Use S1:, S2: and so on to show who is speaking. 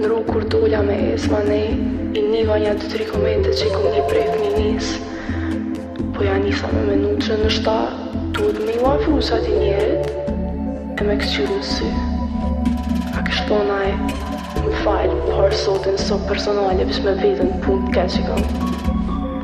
S1: Në rrugë kur dola me Esmanen, i niva nja dy tri komente që i kom një prej fëminisë. Po ja nisa me menu që nashta, duhet me ju afru çati njerit, e me këqyrë në sy. A kesh për naj, më fal, parë sotin sot personale, veç me vetën punë të keqe i kam.